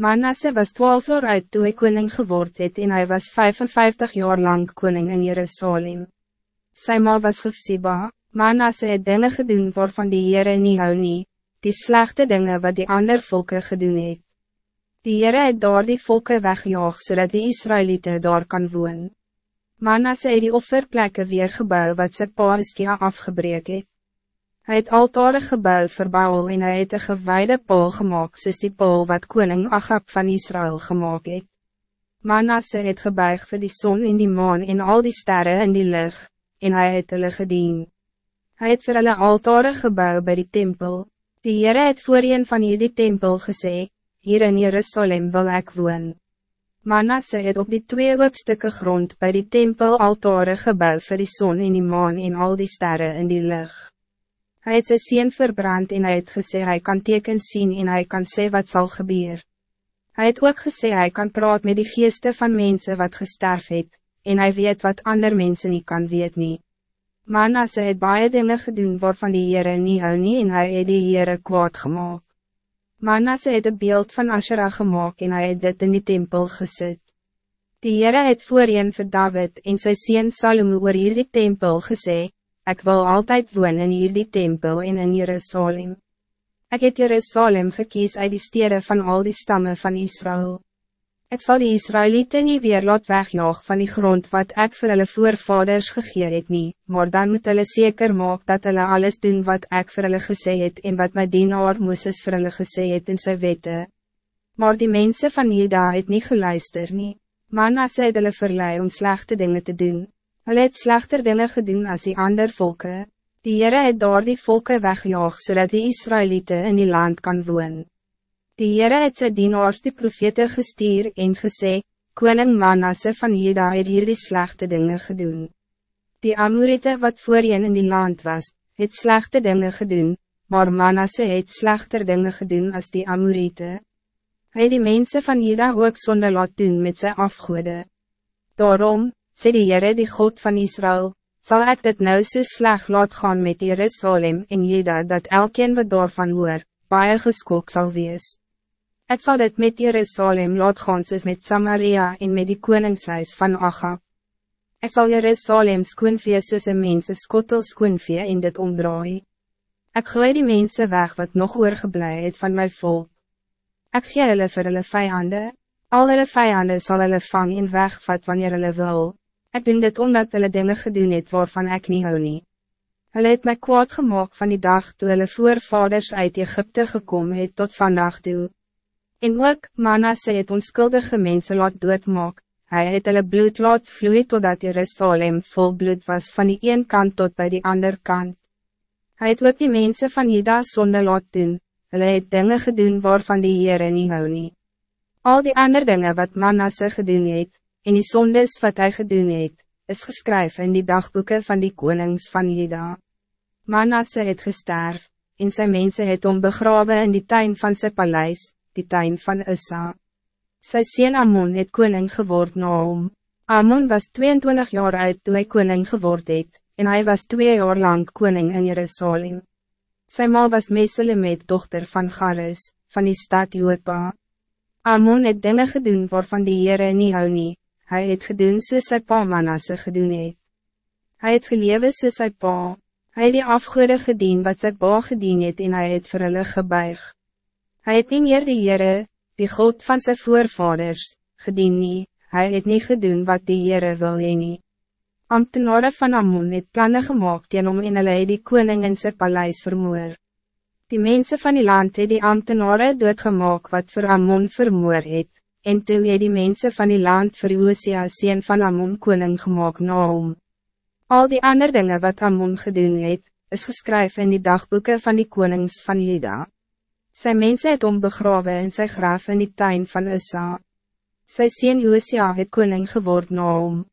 Manasse was twaalf jaar oud toe hy koning geword het en hy was 55 jaar lang koning in Jerusalem. Sy ma was Gifsiba, Manasse het dinge gedoen waarvan die Heere nie hou nie, die slechte dingen wat die ander volke gedoen het. Die Heere het daar die volke wegjaag zodat die Israëlieten daar kan woon. Manasse het die offerplekke weer gebouw wat sy pa Iskia afgebreek het. Hij het altare gebouw vir Baal en hy het een gewaarde paal gemaakt soos die paal wat koning Agab van Israël gemaakt het. Manasse het gebuig vir die zon in die maan en al die sterren in die lucht, en hij het hulle gedien. Hy het vir hulle altare gebouw bij die tempel. Die Heere het voor een van die tempel gesê, hier in Jerusalem wil ik woon. Manasse het op die twee hoopstukke grond bij die tempel altare gebouw vir die zon in die maan en al die sterren in die lucht. Hij het sy sien verbrand en hy het gesê hy kan tekens zien en hij kan sê wat zal gebeuren. Hij het ook gesê hy kan praat met die geeste van mensen wat gesterf het, en hij weet wat ander mensen niet kan weet nie. Manasse het baie dinge gedoen waarvan die Heere nie hou nie en hy het die Heere kwaad gemaakt. Manasse het een beeld van Asherah gemaakt en hij het dit in die tempel gezet. Die Heere het voorheen vir David en sy sien Salomo oor hierdie tempel gezegd. Ik wil altijd wonen in hierdie tempel en in Jerusalem. Ik heb Jerusalem gekies uit die steden van al die stammen van Israël. Ik zal die Israëlieten niet weer laat wegjaag van die grond wat ik voor hulle voorvaders gegeer het nie, maar dan moet hulle zeker maak dat hulle alles doen wat ik voor hulle gesê het en wat my dienaar Mooses vir hulle gesê het in sy wette. Maar die mensen van Juda het niet geluister nie, Manasse het hulle verlei om slechte dingen te doen. Hulle het slechter dinge gedoen als die ander volken. Die Heere het daar die volke wegjaag, zodat die Israëlieten in die land kan woon. Die Heere het sy dienaars die profete gestuur en gesê, Koning Manasse van Juda het hier die slechte dinge gedoen. Die Amorite wat voorheen in die land was, het slechte dinge gedoen, maar Manasse het slechter dinge gedoen als die Amorite. Hij die mensen van Juda ook zonde laat doen met zijn afgoede. Daarom, sê die Heere die God van Israël, zal ik dit nou so sleg laat gaan met Jerusalem en Juda dat elkeen wat daarvan hoor, baie geskok sal wees. Ik zal dit met Jerusalem laat gaan soos met Samaria en met die koningshuis van Achab. Ik zal Jerusalem skoonvee soos een mense skottel skoonvee en dit omdraai. Ik gooi die mensen weg wat nog oorgeblij het van mijn volk. Ik gee hulle vir hulle vijanden, al hulle vijanden sal hulle vang en wegvat wanneer hulle wil. Ik doen dit omdat hulle dinge gedoen het waarvan ik niet hou nie. Hulle het my kwaad gemaakt van die dag toe hulle voorvaders uit Egypte gekomen het tot vandaag toe. En ook, Manasse het onskuldige mense laat doodmaak, hy het hulle bloed laat vloeien totdat Jerusalem vol bloed was van die een kant tot bij die ander kant. Hij het ook die mensen van Juda sonde laat doen, hulle het dinge gedoen waarvan die Heere nie hou nie. Al die andere dingen wat Manasse gedoen het, en die sondes wat hij gedoen het, is geschreven in die dagboeken van die konings van Juda. Manasse het gesterf, en zijn mensen het om begraven in die tuin van zijn paleis, die tuin van Ussa. Sy sien Amon het koning geword na hom. Amon was 22 jaar oud toen hij koning geword het, en hij was twee jaar lang koning in Jerusalem. Sy ma was Meselemet dochter van Garis, van die stad Joodba. Amon het dinge gedoen waarvan die Heere nie hou nie, Hij het gedoen soos sy pa Manasse gedoen het. Hy het gelewe soos sy pa, hy het die afgoede gedien wat sy pa gedien het en hy het vir hulle gebuig. Hy het nie meer die Heere, die God van zijn voorvaders, gedien nie, hy het nie gedoen wat die Heere wil heen nie. Ambtenare van Ammon het plannen gemaakt teen om en hulle het die koning in sy paleis vermoor. Die mensen van die land het die ambtenare doodgemaak wat voor Ammon vermoor het, en toe het die mensen van die land vir Hosea sien van Ammon koning gemaakt na hom. Al die andere dingen wat Ammon gedoen het, is geschreven in die dagboeken van die konings van Juda. Zijn mensen het om begraven in sy graf in die tuin van Ussa. Sy sien Hosea het koning geword na hom.